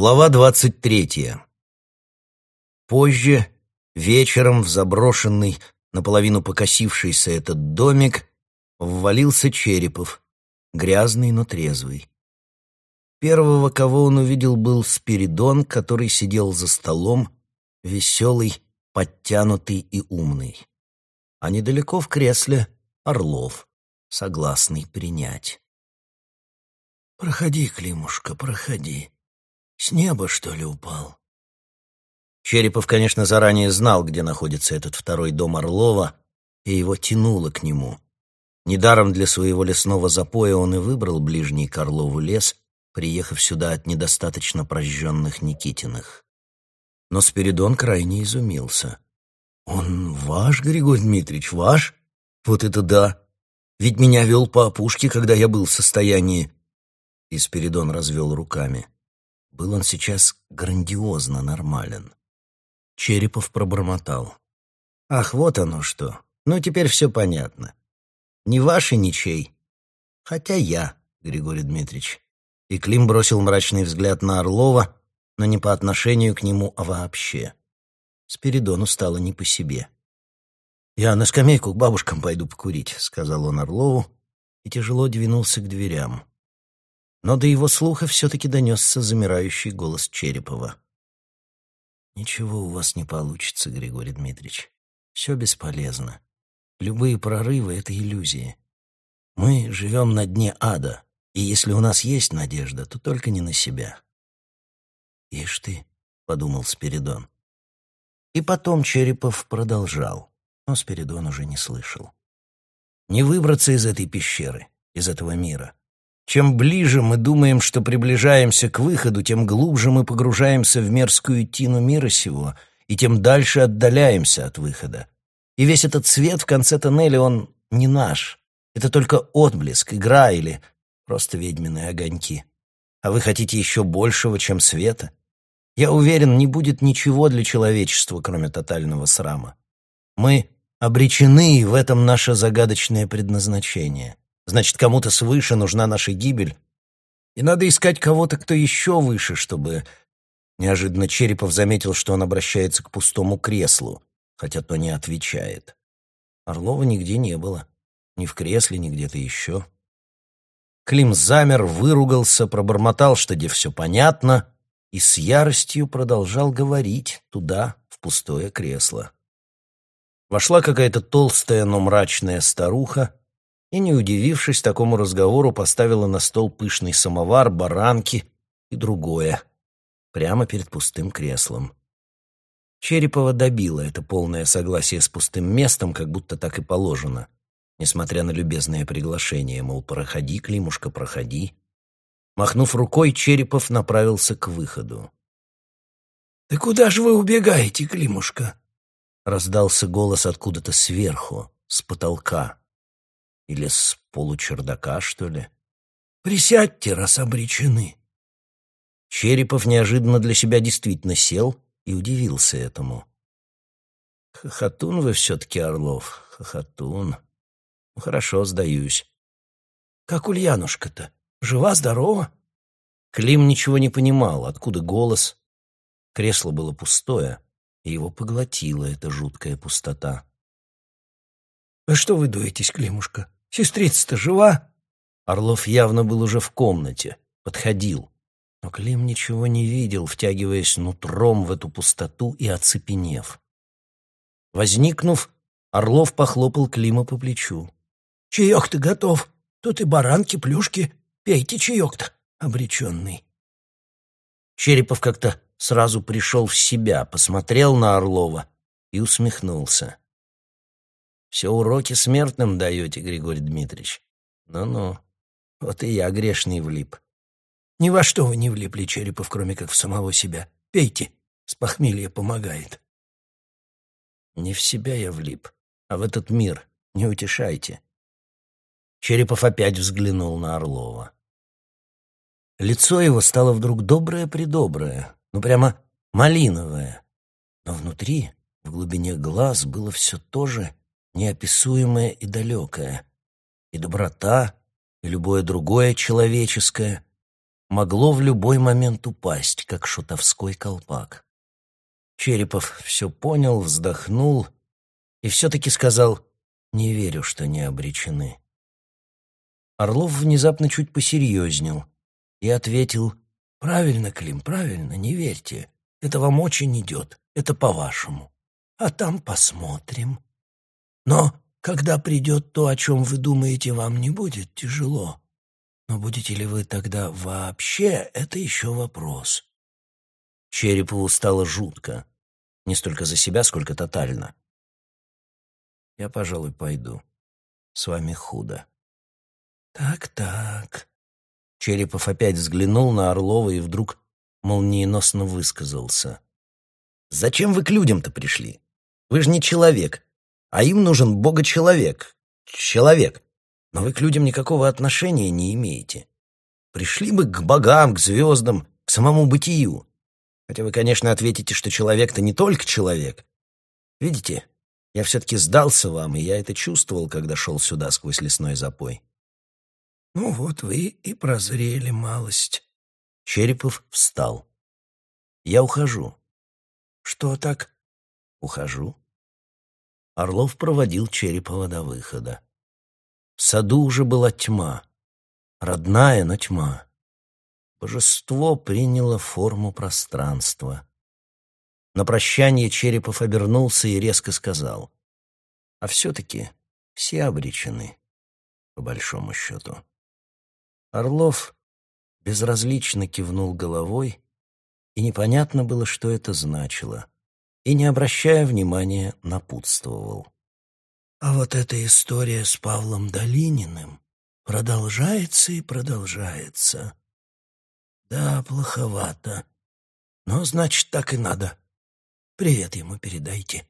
Глава двадцать третья. Позже, вечером в заброшенный, наполовину покосившийся этот домик, ввалился Черепов, грязный, но трезвый. Первого, кого он увидел, был Спиридон, который сидел за столом, веселый, подтянутый и умный. А недалеко в кресле Орлов, согласный принять. «Проходи, Климушка, проходи», с неба, что ли, упал? Черепов, конечно, заранее знал, где находится этот второй дом Орлова, и его тянуло к нему. Недаром для своего лесного запоя он и выбрал ближний к Орлову лес, приехав сюда от недостаточно прожженных Никитиных. Но Спиридон крайне изумился. «Он ваш, Григорий Дмитриевич, ваш? Вот это да! Ведь меня вел по опушке, когда я был в состоянии...» И Спиридон развел руками. Был он сейчас грандиозно нормален. Черепов пробормотал. «Ах, вот оно что! Ну, теперь все понятно. Не ваш и ничей. Хотя я, Григорий Дмитриевич». И Клим бросил мрачный взгляд на Орлова, но не по отношению к нему, а вообще. Спиридону стало не по себе. «Я на скамейку к бабушкам пойду покурить», — сказал он Орлову и тяжело двинулся к дверям но до его слуха все-таки донесся замирающий голос Черепова. «Ничего у вас не получится, Григорий Дмитриевич. Все бесполезно. Любые прорывы — это иллюзии. Мы живем на дне ада, и если у нас есть надежда, то только не на себя». «Ишь ты», — подумал Спиридон. И потом Черепов продолжал, но Спиридон уже не слышал. «Не выбраться из этой пещеры, из этого мира. Чем ближе мы думаем, что приближаемся к выходу, тем глубже мы погружаемся в мерзкую тину мира сего, и тем дальше отдаляемся от выхода. И весь этот свет в конце тоннеля, он не наш. Это только отблеск, игра или просто ведьминые огоньки. А вы хотите еще большего, чем света? Я уверен, не будет ничего для человечества, кроме тотального срама. Мы обречены, и в этом наше загадочное предназначение. Значит, кому-то свыше нужна наша гибель. И надо искать кого-то, кто еще выше, чтобы... Неожиданно Черепов заметил, что он обращается к пустому креслу, хотя то не отвечает. Орлова нигде не было. Ни в кресле, ни где-то еще. Клим замер, выругался, пробормотал, что где все понятно, и с яростью продолжал говорить туда, в пустое кресло. Вошла какая-то толстая, но мрачная старуха, и, не удивившись такому разговору, поставила на стол пышный самовар, баранки и другое, прямо перед пустым креслом. Черепова добила это полное согласие с пустым местом, как будто так и положено, несмотря на любезное приглашение, мол, проходи, Климушка, проходи. Махнув рукой, Черепов направился к выходу. «Да куда же вы убегаете, Климушка?» Раздался голос откуда-то сверху, с потолка. Или с получердака, что ли? Присядьте, раз обречены. Черепов неожиданно для себя действительно сел и удивился этому. Хохотун вы все-таки, Орлов, хохотун. Хорошо, сдаюсь. Как Ульянушка-то? Жива-здорова? Клим ничего не понимал, откуда голос. Кресло было пустое, и его поглотила эта жуткая пустота. «А что вы дуетесь, Климушка? Сестрица-то жива?» Орлов явно был уже в комнате, подходил. Но Клим ничего не видел, втягиваясь нутром в эту пустоту и оцепенев. Возникнув, Орлов похлопал Клима по плечу. «Чаек-то готов. Тут и баранки, плюшки. Пейте чаек-то, обреченный». Черепов как-то сразу пришел в себя, посмотрел на Орлова и усмехнулся. Все уроки смертным даете, Григорий Дмитриевич. Ну-ну, вот и я грешный влип. Ни во что вы не влипли, Черепов, кроме как в самого себя. Пейте, с похмелья помогает. Не в себя я влип, а в этот мир. Не утешайте. Черепов опять взглянул на Орлова. Лицо его стало вдруг доброе-предоброе, ну прямо малиновое. Но внутри, в глубине глаз, было все то же неописуемое и далекое, и доброта, и любое другое человеческое, могло в любой момент упасть, как шутовской колпак. Черепов все понял, вздохнул и все-таки сказал «Не верю, что не обречены». Орлов внезапно чуть посерьезнел и ответил «Правильно, Клим, правильно, не верьте. Это вам очень идет, это по-вашему. А там посмотрим. Но когда придет то, о чем вы думаете, вам не будет тяжело. Но будете ли вы тогда вообще, это еще вопрос». Черепову стало жутко. Не столько за себя, сколько тотально. «Я, пожалуй, пойду. С вами худо». «Так-так». Черепов опять взглянул на Орлова и вдруг молниеносно высказался. «Зачем вы к людям-то пришли? Вы же не человек, а им нужен бога-человек. Человек. Но вы к людям никакого отношения не имеете. Пришли бы к богам, к звездам, к самому бытию. Хотя вы, конечно, ответите, что человек-то не только человек. Видите, я все-таки сдался вам, и я это чувствовал, когда шел сюда сквозь лесной запой. Ну вот вы и прозрели малость. Черепов встал. Я ухожу. Что так? Ухожу. Орлов проводил Черепова до выхода. В саду уже была тьма. Родная, но тьма. Божество приняло форму пространства. На прощание Черепов обернулся и резко сказал. А все-таки все обречены, по большому счету. Орлов безразлично кивнул головой, и непонятно было, что это значило, и, не обращая внимания, напутствовал. А вот эта история с Павлом Долининым продолжается и продолжается. Да, плоховато. Но, значит, так и надо. Привет ему передайте.